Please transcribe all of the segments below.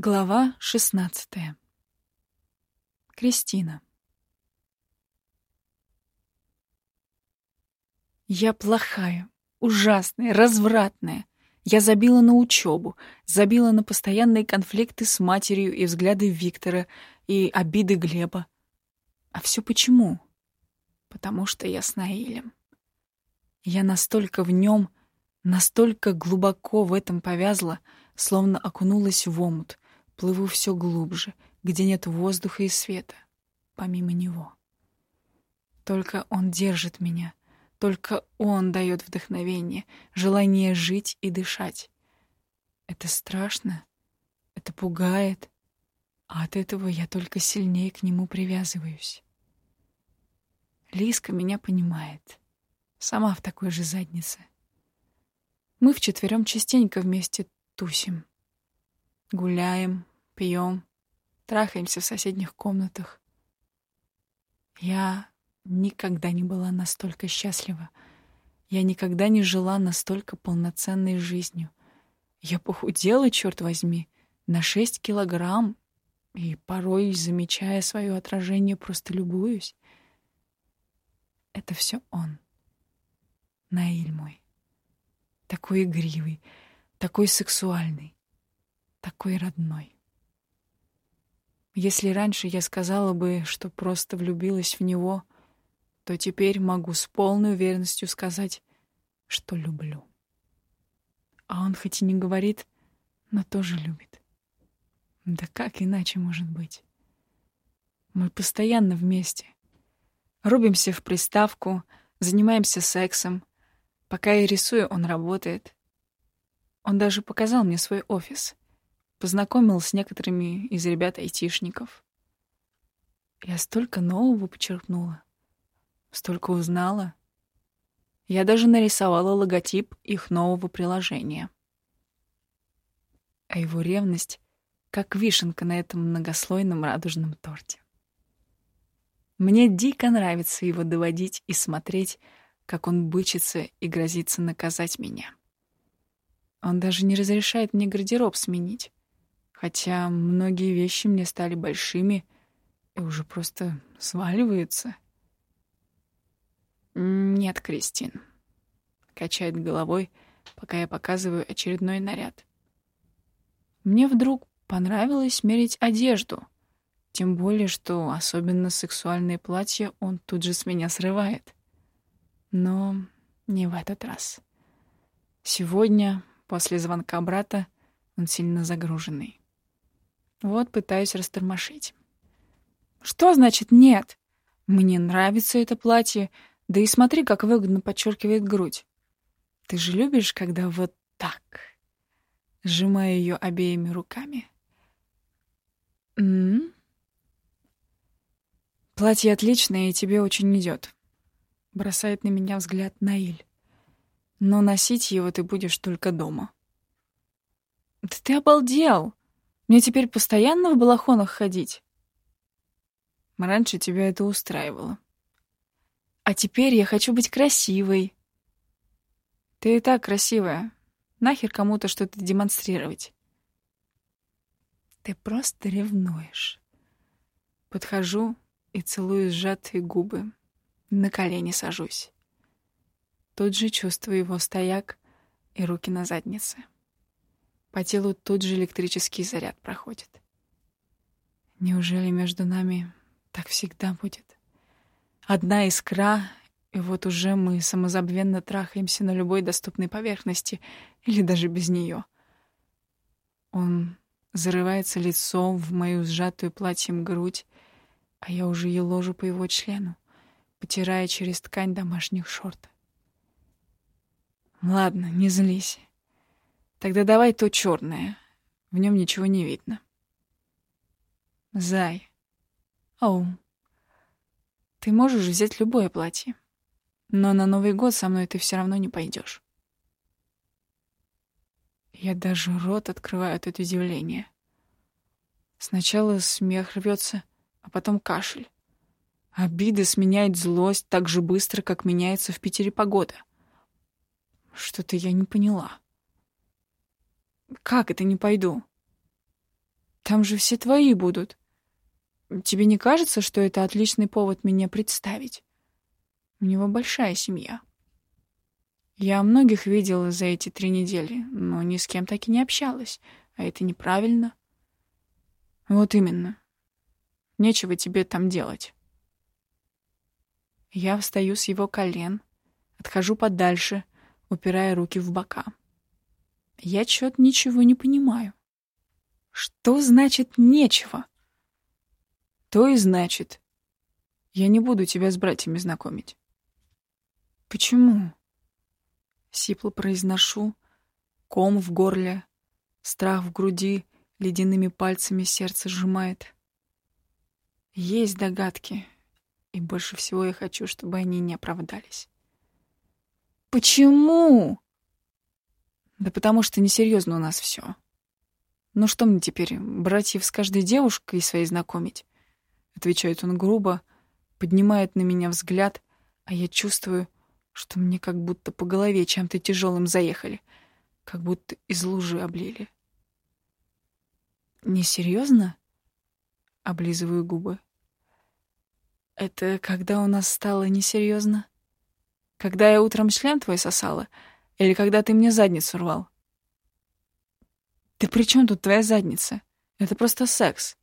Глава шестнадцатая. Кристина. Я плохая, ужасная, развратная. Я забила на учебу, забила на постоянные конфликты с матерью и взгляды Виктора, и обиды Глеба. А все почему? Потому что я с Наилем. Я настолько в нем, настолько глубоко в этом повязла, словно окунулась в омут — Плыву все глубже, где нет воздуха и света, помимо него. Только он держит меня, только он дает вдохновение, желание жить и дышать. Это страшно, это пугает, а от этого я только сильнее к нему привязываюсь. Лиска меня понимает, сама в такой же заднице. Мы вчетвером частенько вместе тусим. Гуляем, пьем, трахаемся в соседних комнатах. Я никогда не была настолько счастлива. Я никогда не жила настолько полноценной жизнью. Я похудела, черт возьми, на шесть килограмм, и порой, замечая свое отражение, просто любуюсь. Это все он. Наиль мой. Такой игривый, такой сексуальный, такой родной. Если раньше я сказала бы, что просто влюбилась в него, то теперь могу с полной уверенностью сказать, что люблю. А он хоть и не говорит, но тоже любит. Да как иначе может быть? Мы постоянно вместе. Рубимся в приставку, занимаемся сексом. Пока я рисую, он работает. Он даже показал мне свой офис — познакомил с некоторыми из ребят-айтишников. Я столько нового почерпнула, столько узнала. Я даже нарисовала логотип их нового приложения. А его ревность — как вишенка на этом многослойном радужном торте. Мне дико нравится его доводить и смотреть, как он бычится и грозится наказать меня. Он даже не разрешает мне гардероб сменить хотя многие вещи мне стали большими и уже просто сваливаются. «Нет, Кристин», — качает головой, пока я показываю очередной наряд. Мне вдруг понравилось мерить одежду, тем более, что особенно сексуальные платья он тут же с меня срывает. Но не в этот раз. Сегодня, после звонка брата, он сильно загруженный. Вот пытаюсь растормошить. Что значит нет? Мне нравится это платье, да и смотри, как выгодно подчеркивает грудь. Ты же любишь, когда вот так, сжимая ее обеими руками. М -м -м. Платье отличное и тебе очень идет. Бросает на меня взгляд Наиль. Но носить его ты будешь только дома. Да ты обалдел! Мне теперь постоянно в балахонах ходить? Раньше тебя это устраивало. А теперь я хочу быть красивой. Ты и так красивая. Нахер кому-то что-то демонстрировать. Ты просто ревнуешь. Подхожу и целую сжатые губы. На колени сажусь. Тут же чувствую его стояк и руки на заднице. По телу тут же электрический заряд проходит. Неужели между нами так всегда будет? Одна искра, и вот уже мы самозабвенно трахаемся на любой доступной поверхности или даже без нее. Он зарывается лицом в мою сжатую платьем грудь, а я уже еложу по его члену, потирая через ткань домашних шорт. Ладно, не злись. Тогда давай то черное. В нем ничего не видно. Зай. Оу. Ты можешь взять любое платье. Но на Новый год со мной ты все равно не пойдешь. Я даже рот открываю от удивления. Сначала смех рвется, а потом кашель. Обиды сменяет злость так же быстро, как меняется в Питере погода. Что-то я не поняла. Как это не пойду? Там же все твои будут. Тебе не кажется, что это отличный повод меня представить? У него большая семья. Я многих видела за эти три недели, но ни с кем так и не общалась, а это неправильно. Вот именно. Нечего тебе там делать. Я встаю с его колен, отхожу подальше, упирая руки в бока. Я чё-то ничего не понимаю. Что значит «нечего»? То и значит. Я не буду тебя с братьями знакомить. Почему? Сипло произношу, ком в горле, страх в груди, ледяными пальцами сердце сжимает. Есть догадки, и больше всего я хочу, чтобы они не оправдались. Почему? Да потому что несерьезно у нас все. Ну что мне теперь, братьев с каждой девушкой своей знакомить? Отвечает он грубо, поднимает на меня взгляд, а я чувствую, что мне как будто по голове чем-то тяжелым заехали, как будто из лужи облили. Несерьезно? Облизываю губы. Это когда у нас стало несерьезно? Когда я утром член твой сосала? Или когда ты мне задницу рвал? «Ты при чем тут твоя задница? Это просто секс».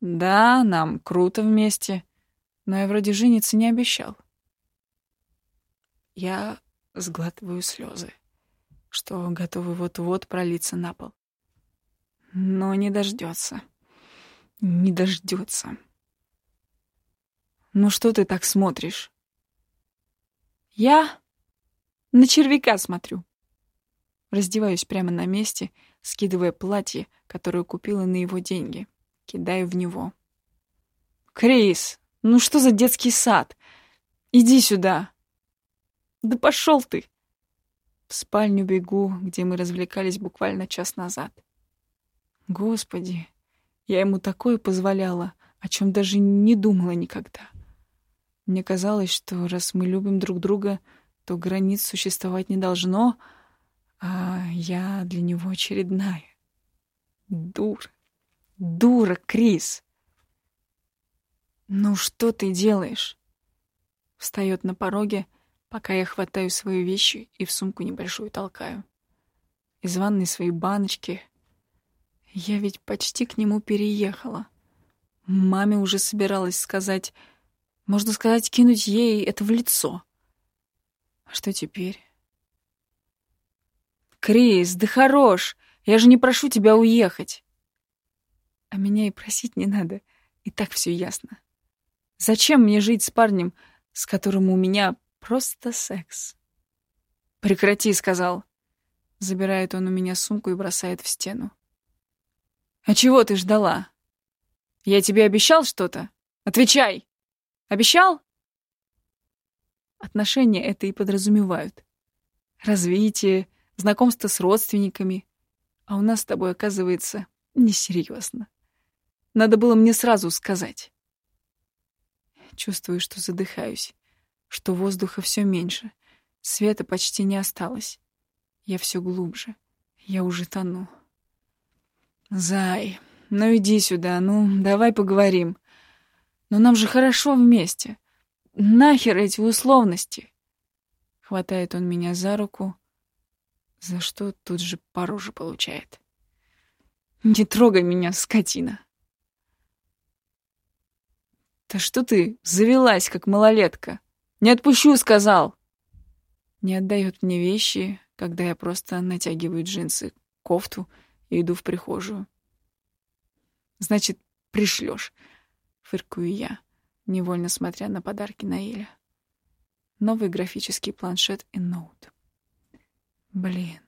«Да, нам круто вместе, но я вроде жениться не обещал». Я сглатываю слезы, что готовы вот-вот пролиться на пол. Но не дождется. Не дождется. Ну что ты так смотришь? Я на червяка смотрю. Раздеваюсь прямо на месте скидывая платье, которое купила на его деньги. Кидаю в него. «Крис, ну что за детский сад? Иди сюда!» «Да пошел ты!» В спальню бегу, где мы развлекались буквально час назад. Господи, я ему такое позволяла, о чем даже не думала никогда. Мне казалось, что раз мы любим друг друга, то границ существовать не должно — а я для него очередная. Дура. Дура, Крис. Ну что ты делаешь? Встает на пороге, пока я хватаю свои вещи и в сумку небольшую толкаю. Из ванной свои баночки. Я ведь почти к нему переехала. Маме уже собиралась сказать... Можно сказать, кинуть ей это в лицо. Что теперь? «Крис, да хорош! Я же не прошу тебя уехать!» А меня и просить не надо, и так все ясно. Зачем мне жить с парнем, с которым у меня просто секс? «Прекрати», — сказал. Забирает он у меня сумку и бросает в стену. «А чего ты ждала? Я тебе обещал что-то? Отвечай! Обещал?» Отношения это и подразумевают. Развитие, знакомство с родственниками. А у нас с тобой, оказывается, несерьезно. Надо было мне сразу сказать. Чувствую, что задыхаюсь, что воздуха все меньше, света почти не осталось. Я все глубже, я уже тону. Зай, ну иди сюда, ну давай поговорим. Но нам же хорошо вместе. Нахер эти условности? Хватает он меня за руку, за что тут же по роже получает. «Не трогай меня, скотина!» «Да что ты завелась, как малолетка? Не отпущу, сказал!» Не отдает мне вещи, когда я просто натягиваю джинсы, кофту и иду в прихожую. «Значит, пришлешь», — фыркую я, невольно смотря на подарки Наиля. Новый графический планшет и ноут. Блин,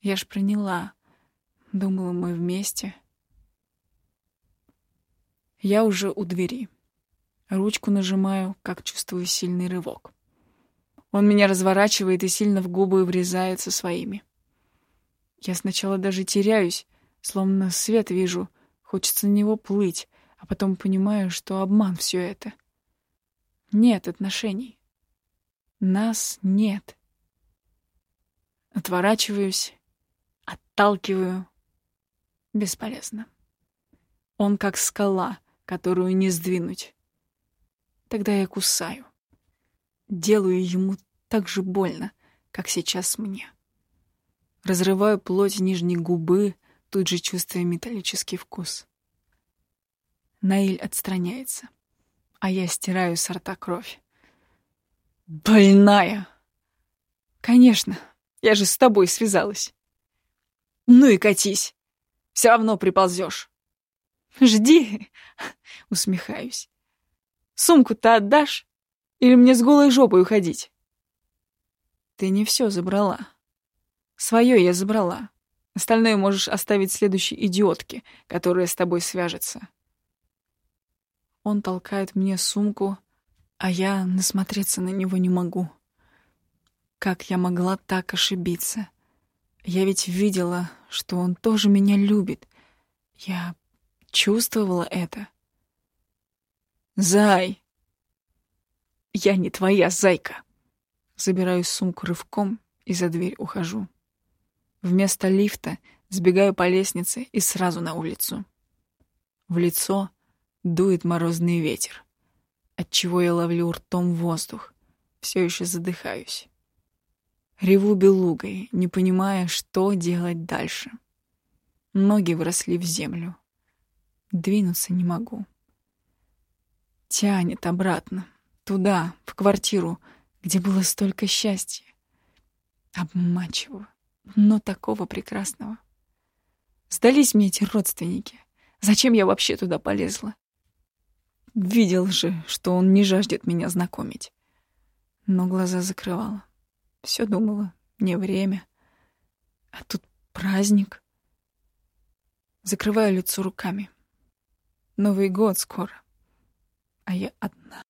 я ж приняла. Думала, мы вместе. Я уже у двери. Ручку нажимаю, как чувствую сильный рывок. Он меня разворачивает и сильно в губы врезается своими. Я сначала даже теряюсь, словно свет вижу, хочется на него плыть, а потом понимаю, что обман все это. Нет отношений. Нас нет. Отворачиваюсь, отталкиваю. Бесполезно. Он как скала, которую не сдвинуть. Тогда я кусаю. Делаю ему так же больно, как сейчас мне. Разрываю плоть нижней губы, тут же чувствуя металлический вкус. Наиль отстраняется, а я стираю с рта кровь. «Больная!» «Конечно, я же с тобой связалась». «Ну и катись, все равно приползешь». «Жди!» — усмехаюсь. «Сумку-то отдашь? Или мне с голой жопой уходить?» «Ты не все забрала», Свое я забрала. Остальное можешь оставить следующей идиотке, которая с тобой свяжется. Он толкает мне сумку, а я насмотреться на него не могу. Как я могла так ошибиться? Я ведь видела, что он тоже меня любит. Я чувствовала это. «Зай!» «Я не твоя зайка!» Забираю сумку рывком и за дверь ухожу. Вместо лифта сбегаю по лестнице и сразу на улицу. В лицо дует морозный ветер, отчего я ловлю ртом воздух, все еще задыхаюсь. Реву белугой, не понимая, что делать дальше. Ноги вросли в землю. Двинуться не могу. Тянет обратно, туда, в квартиру, где было столько счастья. Обманчиво но такого прекрасного. Сдались мне эти родственники. Зачем я вообще туда полезла? Видел же, что он не жаждет меня знакомить. Но глаза закрывала. Все думала, не время. А тут праздник. Закрываю лицо руками. Новый год скоро. А я одна.